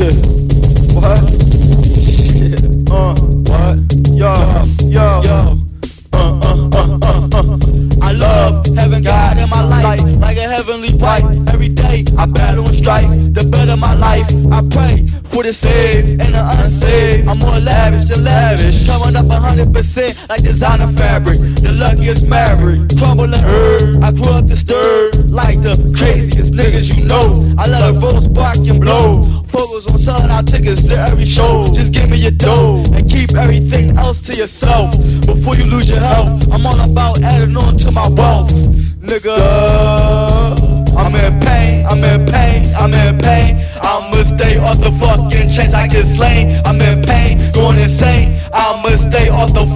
What? Shit. Uh, what? Yo, yo. Uh, uh, uh, uh, uh. I love having God in my life like a heavenly wife. Every day I battle and strife to better my life. I pray for the saved and the unsaved. I'm more lavish than lavish. Coming up 100% like designer fabric. The luckiest maverick. And herb. I grew up disturbed like the craziest niggas you know. I let a roll spark and blow. Out tickets to every show. Just give me your dough and keep everything else to yourself. Before you lose your health, I'm all about adding on to my wealth. Nigga, I'm in pain, I'm in pain, I'm in pain. I'ma stay off the fucking chains, I get slain. I'm in pain, going insane. I'ma stay off the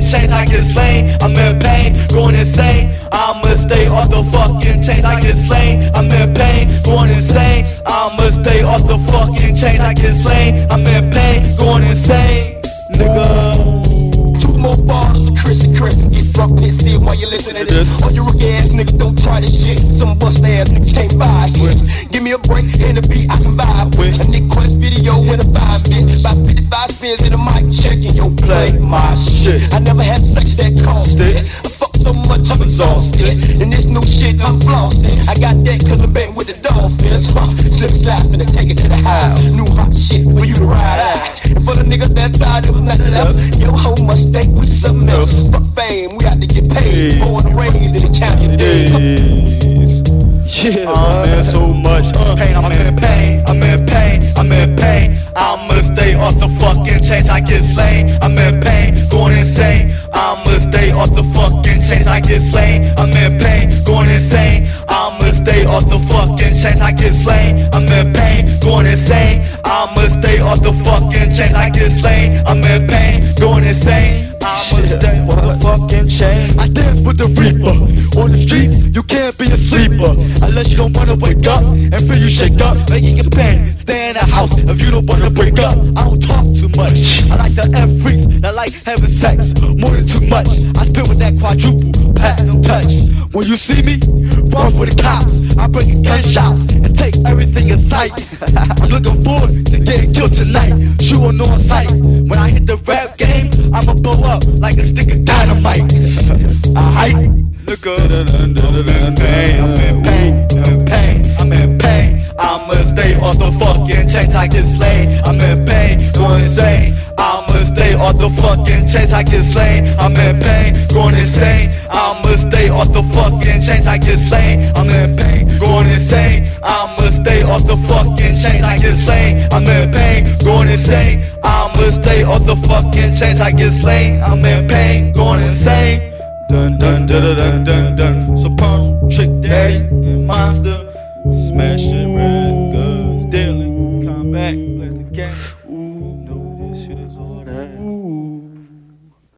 fucking chains, I get slain. I'm in pain, going insane. I'ma stay off the fucking chains, I get slain. I'm in pain, going insane. I'ma stay off the fucking chains, I get slain. I'm in pain, going insane. Nigga. Two more bars of Chris and Chris. Get drunk pissy while you listen to this. All you rookie ass niggas don't try this shit. Some bust ass niggas can't buy it. Give me a break and a beat I can vibe with. A Nick Quest video and a vibe bit. About 55 spins in the mic checking. Yo, play my shit. I never had sex that cost it. I fuck so much I'm exhausted. And this new shit I'm flossing. I got that cause I'm betting with the dolphins. Huh. Slip slap and take it to the house. New hot shit for you to ride out. And for the niggas that tired, it was nothing left. Yo, hoe must stay with something else. Fuck fame, we had to get paid. Born and raised in the county days. Yeah, I'm I'ma stay off the fucking chains. I get slain. I'm in pain, going insane. I'ma stay off the fucking chains. I get slain. I'm in pain, going insane. I'ma stay off the fucking chains. I get slain. I'm in pain, going insane. I'ma stay off the fucking chains. I get slain. I'm shake up, making your pain. Stay in the house if you don't wanna break up. I don't talk too much. I like the F freaks that like having sex more than too much. I spit with that quadruple platinum touch. When you see me, run for the cops. I break a gunshots and take everything in sight. I'm looking forward to getting killed tonight. Shooting on sight. When I hit the rap game, I'ma blow up like a stick of dynamite. I hype. Nigga, I'm I'ma stay off the fucking chains, I get slain. I'm in pain, going insane. I'ma stay off the fucking chains, I get slain. I'm in pain, going insane. I'ma stay off the fucking chains, I get slain. I'm in pain, going insane. I'ma stay off the fucking chains, I get slain. I'm in pain, going insane. I'ma stay off the fucking chains, I get slain. I'm in pain, going insane. Dun dun dun dun dun dun dun. Soprano, trick daddy, monster, smashing